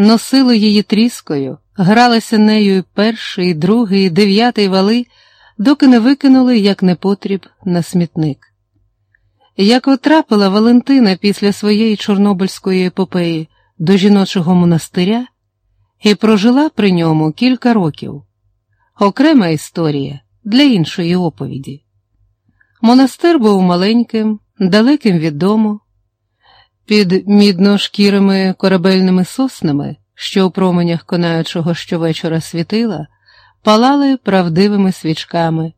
носило її тріскою, гралися нею перший, другий, і дев'ятий вали, доки не викинули, як непотріб, на смітник. Як отрапила Валентина після своєї Чорнобильської епопеї до жіночого монастиря і прожила при ньому кілька років, окрема історія для іншої оповіді. Монастир був маленьким, далеким від дому, під мідно-шкірими корабельними соснами, що у променях конаючого щовечора світила, палали правдивими свічками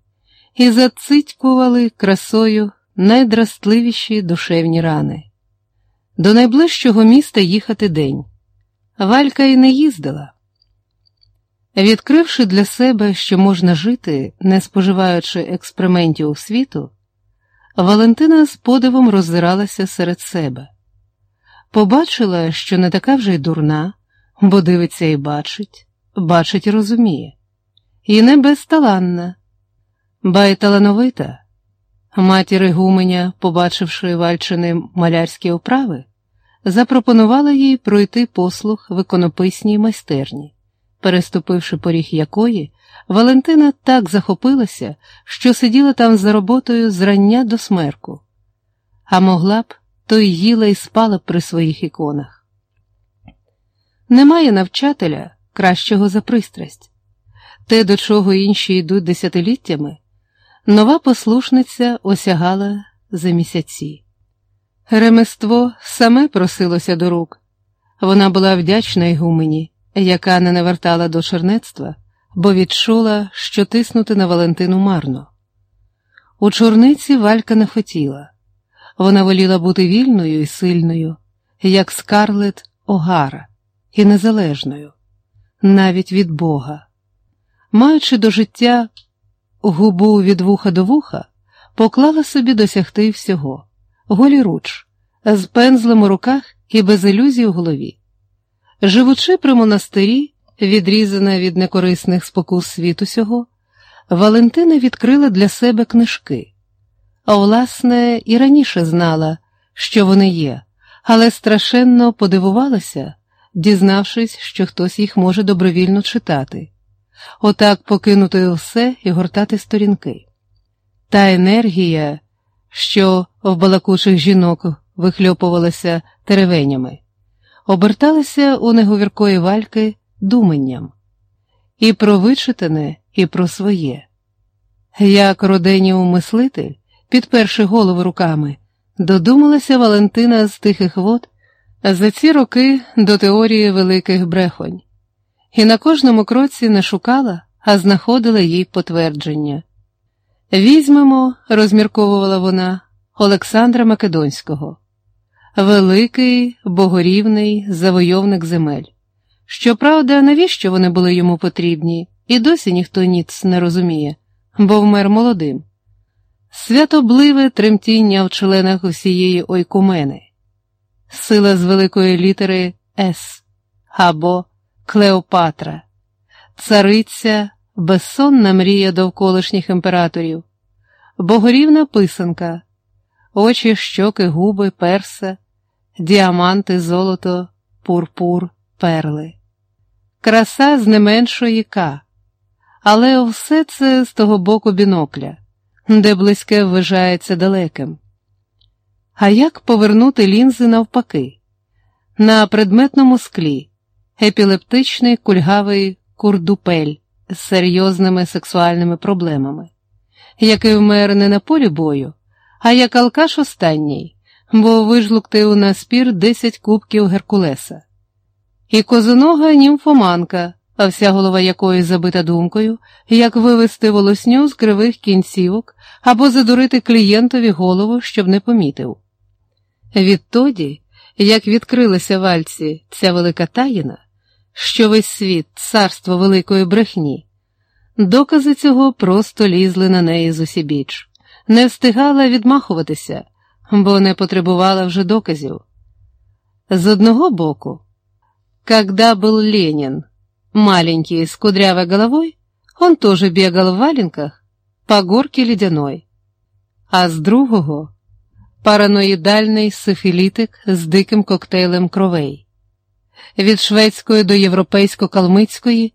і зацитькували красою найдрастливіші душевні рани. До найближчого міста їхати день. Валька й не їздила. Відкривши для себе, що можна жити, не споживаючи експериментів у світу, Валентина з подивом роззиралася серед себе. Побачила, що не така вже й дурна, бо дивиться і бачить, бачить і розуміє, і не безталанна, ба й талановита. Матір Гуменя, побачивши Вальчини малярські оправи, запропонувала їй пройти послуг в іконописній майстерні, переступивши поріг якої, Валентина так захопилася, що сиділа там за роботою зрання до смерку, а могла б, то й їла і спала при своїх іконах. Немає навчателя кращого за пристрасть, те, до чого інші йдуть десятиліттями. Нова послушниця осягала за місяці. Ремество саме просилося до рук. Вона була вдячна Ігумені, яка не навертала до чернецтва, бо відчула, що тиснути на Валентину марно. У чорниці Валька не хотіла. Вона воліла бути вільною і сильною, як скарлет Огара, і незалежною, навіть від Бога. Маючи до життя губу від вуха до вуха, поклала собі досягти всього, голіруч, з пензлем у руках і без ілюзій у голові. Живучи при монастирі, відрізана від некорисних спокус світу сього, Валентина відкрила для себе книжки, а власне, і раніше знала, що вони є, але страшенно подивувалася, дізнавшись, що хтось їх може добровільно читати отак покинути все і гортати сторінки. Та енергія, що в балакучих жінок вихльопувалася теревенями, оберталася у неговіркої вальки думанням і про вичитане, і про своє. Як роденіум мислитель, підперши голову руками, додумалася Валентина з тихих вод за ці роки до теорії великих брехонь і на кожному кроці не шукала, а знаходила їй потвердження. Візьмемо, розмірковувала вона, Олександра Македонського, великий, богорівний завойовник земель. Щоправда, навіщо вони були йому потрібні, і досі ніхто ніц не розуміє, бо вмер молодим. Святобливе тремтіння в членах усієї ойкумени, сила з великої літери С або Клеопатра, цариця, безсонна мрія довколишніх імператорів, богорівна писанка, очі, щоки, губи, перса, діаманти, золото, пурпур, перли, краса з не меншої К, але все це з того боку бінокля, де близьке вважається далеким. А як повернути лінзи навпаки? На предметному склі епілептичний кульгавий курдупель з серйозними сексуальними проблемами, який вмер не на полі бою, а як алкаш останній, бо вижлуктив на спір десять кубків Геркулеса, і козонога німфоманка, а вся голова якої забита думкою, як вивести волосню з кривих кінцівок або задурити клієнтові голову, щоб не помітив. Відтоді, як відкрилася вальці ця велика таїна, що весь світ царство великої брехні. Докази цього просто лізли на неї з усібіч, не встигала відмахуватися, бо не потребувала вже доказів. З одного боку, когда был Ленин, маленький, с кудрявой головой, он тоже бегал в валенках по горке ледяной, а з другого параноїдальний сифілітик з диким коктейлем кровей. від шведської до європейсько-калмицької